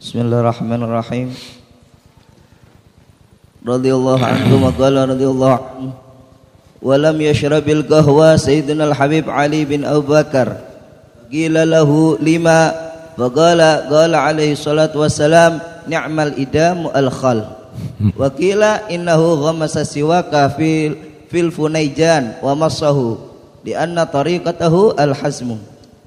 Bismillahirrahmanirrahim. Radhiyallahu anhu wa qala radhiyallahu anhu. Wa lam yashrabil qahwa sayyidina al-habib Ali bin Abu Bakar. Qila lahu lima wa qala alaihi salatu wassalam ni'mal idam al-khal. Wa qila innahu ghamasa siwaka fil fil funaijan wa masahu li anna tariqatahu al-hazmu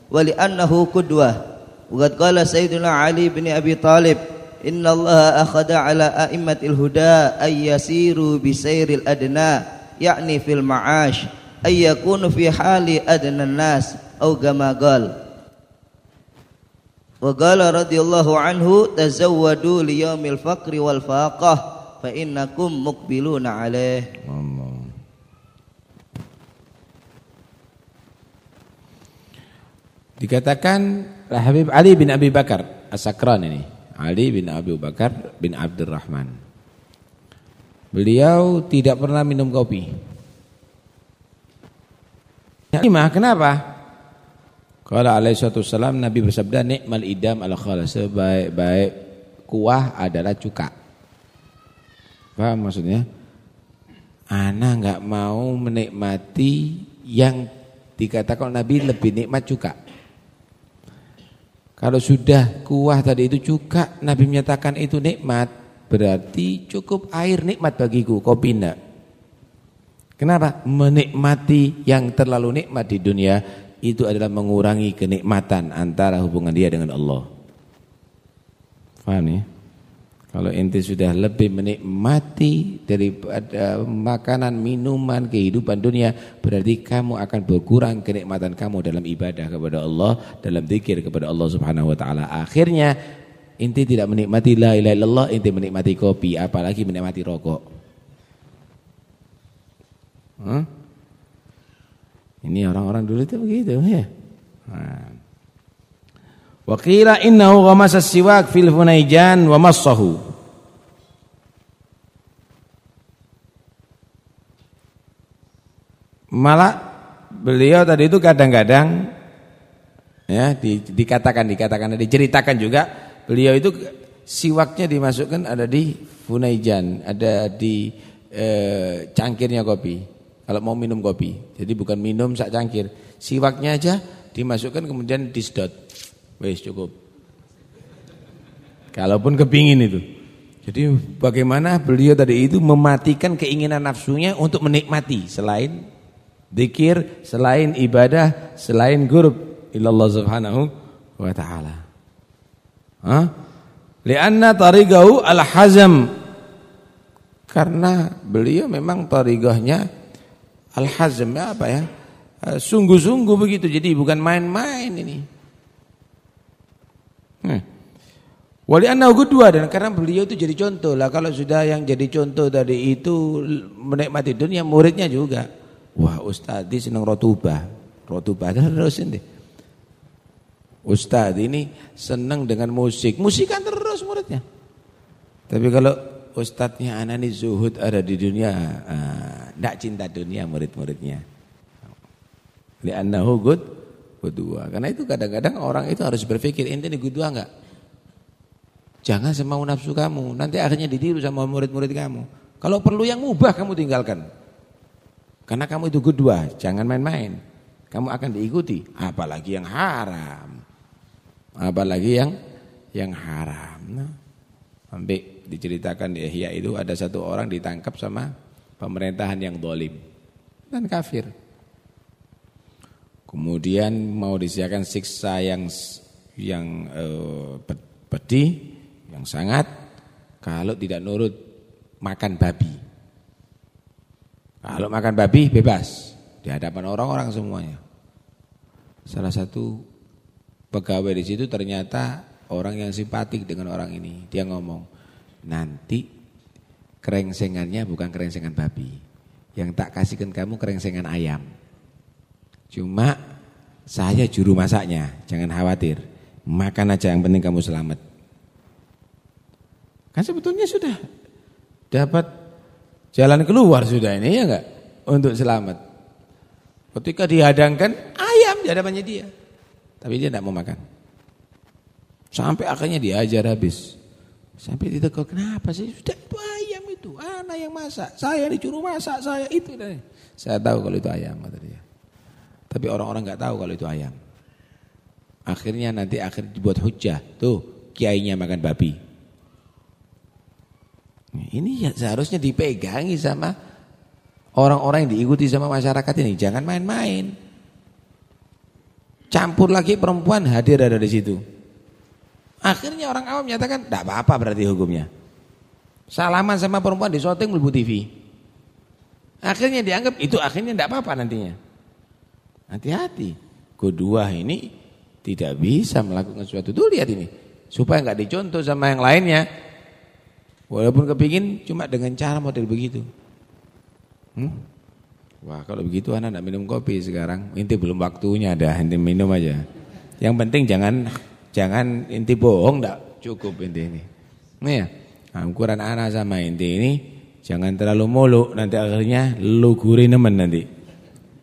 wa li annahu qudwah. Wa qad qala sayyidina Ali bin Abi Talib Inna Allah akhada ala a'immatil huda ay yasiru bi sayril adna yakni fil ma'ash ay yakunu fi hali adna nas au kama qal wa qala radhiyallahu anhu tazawwadu li yaumil faqri wal faqah fa innakum muqbiluna alaih Dikatakan Habib Ali bin Abi Bakar As-Sakran ini Ali bin Abu Bakar bin Abdurrahman. Beliau tidak pernah minum kopi. Lima, kenapa? Kalau alaihi salam Nabi bersabda nikmal idam ala khala sebaik-baik kuah adalah cuka. Paham maksudnya? Ana enggak mau menikmati yang dikatakan Nabi lebih nikmat cuka. Kalau sudah kuah tadi itu cuka, Nabi menyatakan itu nikmat, berarti cukup air nikmat bagiku, kopi enggak. Kenapa? Menikmati yang terlalu nikmat di dunia itu adalah mengurangi kenikmatan antara hubungan dia dengan Allah. Faham ya? Kalau ente sudah lebih menikmati daripada makanan, minuman, kehidupan dunia, berarti kamu akan berkurang kenikmatan kamu dalam ibadah kepada Allah, dalam zikir kepada Allah Subhanahu wa taala. Akhirnya ente tidak menikmati la ilaha illallah, ente menikmati kopi, apalagi menikmati rokok. Huh? Ini orang-orang dulu itu begitu ya. Wa qila innahu ghamasa siwak fil funaijan wa massahu. Malah beliau tadi itu kadang-kadang ya di, dikatakan dikatakan diceritakan juga beliau itu siwaknya dimasukkan ada di funaijan, ada di eh, cangkirnya kopi. Kalau mau minum kopi. Jadi bukan minum sak cangkir. Siwaknya aja dimasukkan kemudian disedot. Wes cukup. Kalaupun kepingin itu. Jadi bagaimana beliau tadi itu mematikan keinginan nafsunya untuk menikmati selain zikir, selain ibadah, selain gurub ilallah subhanahu wa taala. Hah? Lianna tariqahu al-hazm. Karena beliau memang tarigahnya al-hazm ya apa ya? Sungguh-sungguh begitu. Jadi bukan main-main ini. Hmm. Wali annahu dua dan karena beliau itu jadi contoh lah kalau sudah yang jadi contoh tadi itu menikmati dunia muridnya juga. Wah ustaz ini senang rotubah, rotubah terus ini. Ustaz ini senang dengan musik, musik kan terus muridnya. Tapi kalau ustadznya anak ini zuhud ada di dunia, tidak ah, cinta dunia murid-muridnya. Li'annahu good Kedua, karena itu kadang-kadang orang itu harus berpikir ente ini kedua enggak? Jangan semau nafsu kamu, nanti akhirnya ditiru sama murid-murid kamu. Kalau perlu yang mubah kamu tinggalkan. Karena kamu itu kedua, jangan main-main. Kamu akan diikuti, apalagi yang haram. Apalagi yang yang haram. Nah, sampai diceritakan di Ihya itu ada satu orang ditangkap sama pemerintahan yang dolim dan kafir. Kemudian mau disiapkan siksa yang yang uh, pedih, yang sangat kalau tidak nurut makan babi. Kalau makan babi bebas di hadapan orang-orang semuanya. Salah satu pegawai di situ ternyata orang yang simpatik dengan orang ini. Dia ngomong, "Nanti kerengsengannya bukan kerengsengan babi. Yang tak kasihkan kamu kerengsengan ayam." Cuma saya juru masaknya, jangan khawatir. Makan aja yang penting kamu selamat. Kan sebetulnya sudah dapat jalan keluar sudah ini ya enggak untuk selamat. Ketika dihadangkan ayam di hadapannya dia. Tapi dia tidak mau makan. Sampai akhirnya diajar habis. Sampai ditegur, kenapa sih? Sudah itu ayam itu, anak yang masak. Saya disuruh masak, saya itu. Saya tahu kalau itu ayam. Kata dia. Tapi orang-orang nggak tahu kalau itu ayam. Akhirnya nanti akhir dibuat hujah. Tuh, kiainya makan babi. Ini ya seharusnya dipegangi sama orang-orang yang diikuti sama masyarakat ini. Jangan main-main. Campur lagi perempuan hadir ada di situ. Akhirnya orang awam menyatakan, tidak apa-apa berarti hukumnya. Salaman sama perempuan di syuting Mulbu TV. Akhirnya dianggap itu akhirnya tidak apa-apa nantinya. Hati-hati. Kedua ini tidak bisa melakukan sesuatu. Tuh lihat ini. Supaya nggak dicontoh sama yang lainnya. Walaupun kepingin cuma dengan cara model begitu. Hmm? Wah kalau begitu anak tidak minum kopi sekarang. Inti belum waktunya ada. Inti minum aja. Yang penting jangan Jangan inti bohong enggak cukup inti ini. Nih ya. Nah, ukuran anak sama inti ini jangan terlalu muluk nanti akhirnya lu gurih nemen nanti.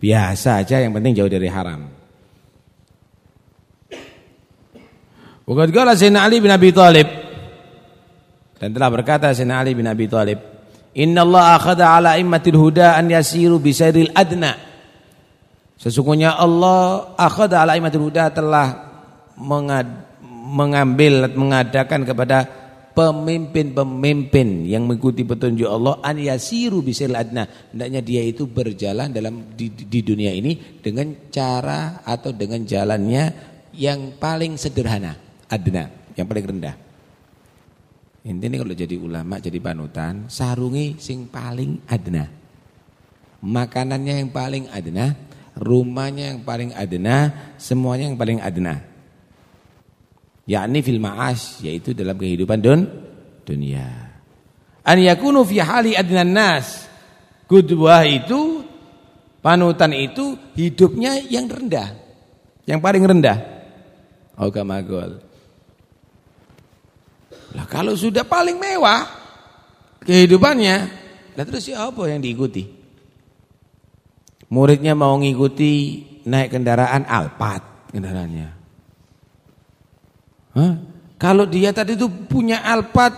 Biasa aja yang penting jauh dari haram. Bukan qala Sayyidina Ali bin Abi Thalib dan telah berkata Sayyidina Ali bin Abi Thalib, "Inna Allah akhadha ala immatil huda an yasiru bisairil adna." Sesungguhnya Allah akhadha ala immatil huda telah mengambil mengadakan kepada pemimpin-pemimpin yang mengikuti petunjuk Allah an yasiru bisil adna. Hendaknya dia itu berjalan dalam di, di dunia ini dengan cara atau dengan jalannya yang paling sederhana adna yang paling rendah. Intinya kalau jadi ulama jadi panutan sarungi sing paling adna. Makanannya yang paling adna rumahnya yang paling adna semuanya yang paling adna yakni fil ma'as yaitu dalam kehidupan dun dunia. An yakunu fi hali adnan nas. Kudwah itu panutan itu hidupnya yang rendah. Yang paling rendah. Oh kamagol lah kalau sudah paling mewah kehidupannya lah terus siapa yang diikuti? Muridnya mau ngikuti naik kendaraan Alphard kendaraannya Hah? Kalau dia tadi itu punya alpat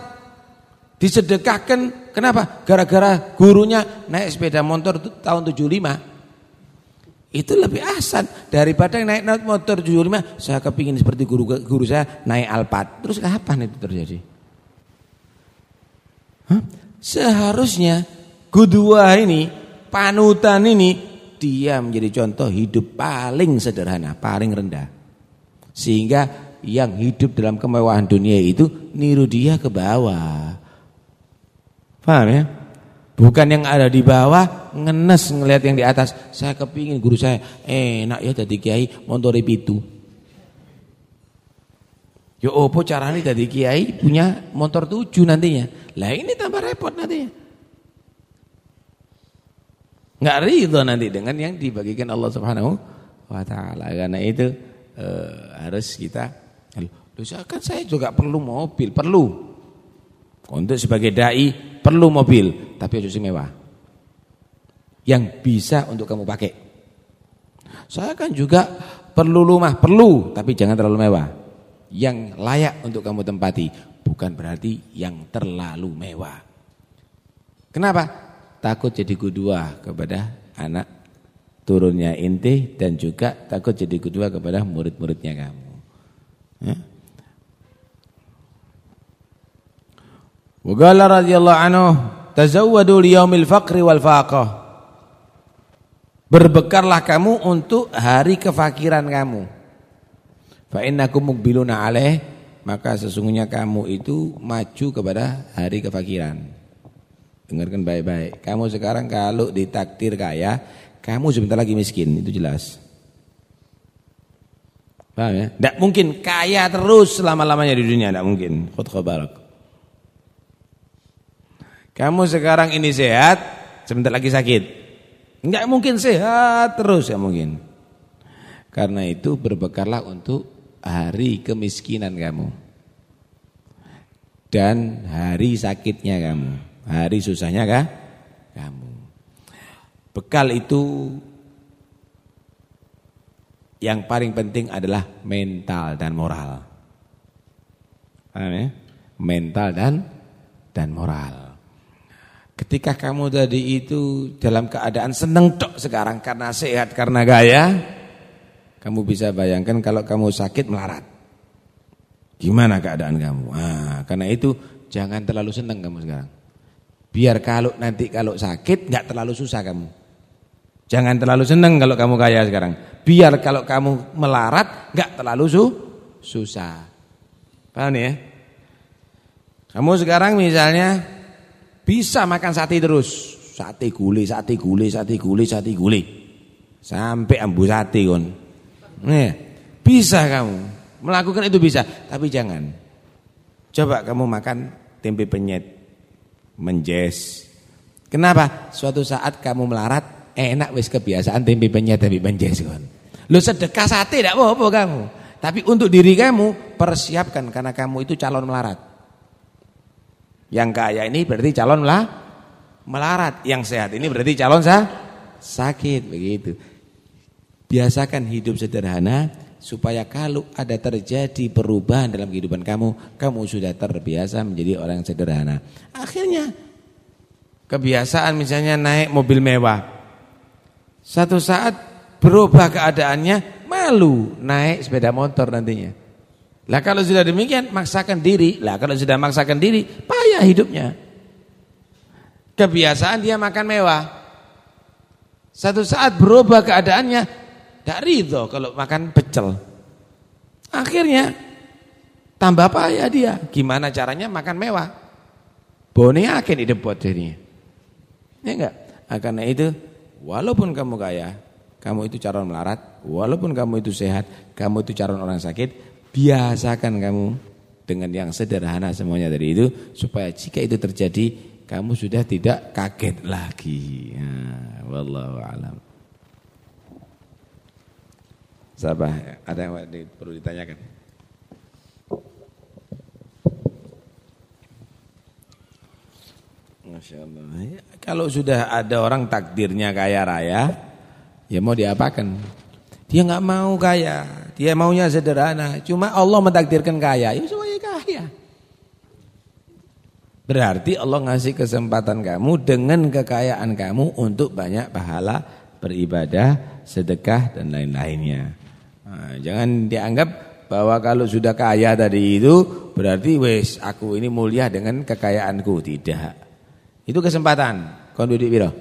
disedekahkan, kenapa? Gara-gara gurunya naik sepeda motor tahun 75. Itu lebih asan daripada naik motor 75. Saya kepingin seperti guru guru saya naik alpat. Terus kapan itu terjadi? Hah? Seharusnya kedua ini, panutan ini dia menjadi contoh hidup paling sederhana, paling rendah. Sehingga yang hidup dalam kemewahan dunia itu niru dia ke bawah. Paham ya? Bukan yang ada di bawah ngenes ngelihat yang di atas. Saya kepingin guru saya enak ya jadi kiai motor itu. Yo ya opo caranya jadi kiai punya motor tujuh nantinya. Lah ini tambah repot nantinya. Nggak ridho nanti dengan yang dibagikan Allah Subhanahu wa taala. Karena itu uh, harus kita Loh, kan saya juga perlu mobil, perlu. Untuk sebagai dai perlu mobil, tapi harus mewah. Yang bisa untuk kamu pakai. Saya kan juga perlu rumah, perlu, tapi jangan terlalu mewah. Yang layak untuk kamu tempati, bukan berarti yang terlalu mewah. Kenapa? Takut jadi kedua kepada anak turunnya inti dan juga takut jadi kedua kepada murid-muridnya kamu. Ya. Wa radhiyallahu anhu tazawwadu liyaumil faqri wal faqah. Berbekallah kamu untuk hari kefakiran kamu. Fa innakum muqbiluna alaih maka sesungguhnya kamu itu maju kepada hari kefakiran. Dengarkan baik-baik. Kamu sekarang kalau ditakdir kaya, kamu sebentar lagi miskin, itu jelas. Paham ya? Tidak mungkin kaya terus selama-lamanya di dunia, tidak mungkin. Khut khabarak. Kamu sekarang ini sehat, sebentar lagi sakit. Enggak mungkin sehat terus ya mungkin. Karena itu berbekallah untuk hari kemiskinan kamu. Dan hari sakitnya kamu. Hari susahnya kah? Kamu. Bekal itu yang paling penting adalah mental dan moral. Ya? Mental dan dan moral. Ketika kamu tadi itu dalam keadaan seneng tok sekarang karena sehat, karena gaya, kamu bisa bayangkan kalau kamu sakit melarat. Gimana keadaan kamu? Ah, karena itu jangan terlalu seneng kamu sekarang. Biar kalau nanti kalau sakit nggak terlalu susah kamu. Jangan terlalu seneng kalau kamu kaya sekarang. Biar kalau kamu melarat nggak terlalu su susah. Paham ya? Kamu sekarang misalnya bisa makan sate terus, sate gulai, sate gulai, sate gulai, sate gulai. Sampai ambu sate kon. Nih, bisa kamu melakukan itu bisa, tapi jangan. Coba kamu makan tempe penyet, menjes. Kenapa? Suatu saat kamu melarat, enak wis kebiasaan tempe penyet tapi menjes kon. Lu sedekah sate tidak apa-apa kamu. Tapi untuk diri kamu persiapkan karena kamu itu calon melarat. Yang kaya ini berarti calon lah melarat. Yang sehat ini berarti calon sah sakit begitu. Biasakan hidup sederhana supaya kalau ada terjadi perubahan dalam kehidupan kamu, kamu sudah terbiasa menjadi orang yang sederhana. Akhirnya kebiasaan misalnya naik mobil mewah. Satu saat berubah keadaannya, malu naik sepeda motor nantinya. Lah kalau sudah demikian maksakan diri. Lah kalau sudah maksakan diri payah hidupnya. Kebiasaan dia makan mewah. Satu saat berubah keadaannya tidak ridho kalau makan pecel. Akhirnya tambah payah dia. Gimana caranya makan mewah? Bone akan buat jadinya. Ya enggak? Nah, karena itu walaupun kamu kaya, kamu itu calon melarat, walaupun kamu itu sehat, kamu itu calon orang sakit, biasakan kamu dengan yang sederhana semuanya dari itu supaya jika itu terjadi kamu sudah tidak kaget lagi. Ya, wallahu alam. Siapa? Ada yang perlu ditanyakan? Masya Allah. Ya, kalau sudah ada orang takdirnya kaya raya, Ya mau diapakan? Dia nggak mau kaya, dia maunya sederhana. Cuma Allah mentakdirkan kaya, ya. Berarti Allah ngasih kesempatan kamu dengan kekayaan kamu untuk banyak pahala beribadah, sedekah dan lain-lainnya. Nah, jangan dianggap bahwa kalau sudah kaya tadi itu berarti wes aku ini mulia dengan kekayaanku tidak. Itu kesempatan. Kau duduk biro.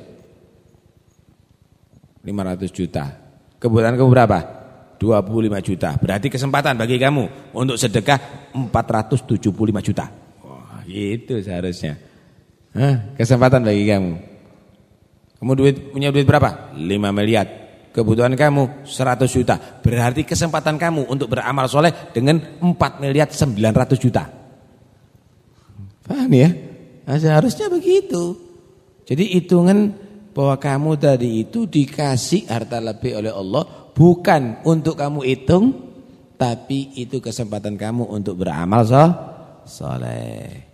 500 juta. Kebutuhan kamu berapa? 25 juta. Berarti kesempatan bagi kamu untuk sedekah 475 juta. Itu seharusnya. Hah, kesempatan bagi kamu. Kamu duit punya duit berapa? 5 miliar. Kebutuhan kamu 100 juta. Berarti kesempatan kamu untuk beramal soleh dengan 4 miliar 900 juta. Paham ya? Nah, seharusnya begitu. Jadi hitungan bahwa kamu tadi itu dikasih harta lebih oleh Allah bukan untuk kamu hitung tapi itu kesempatan kamu untuk beramal so soleh.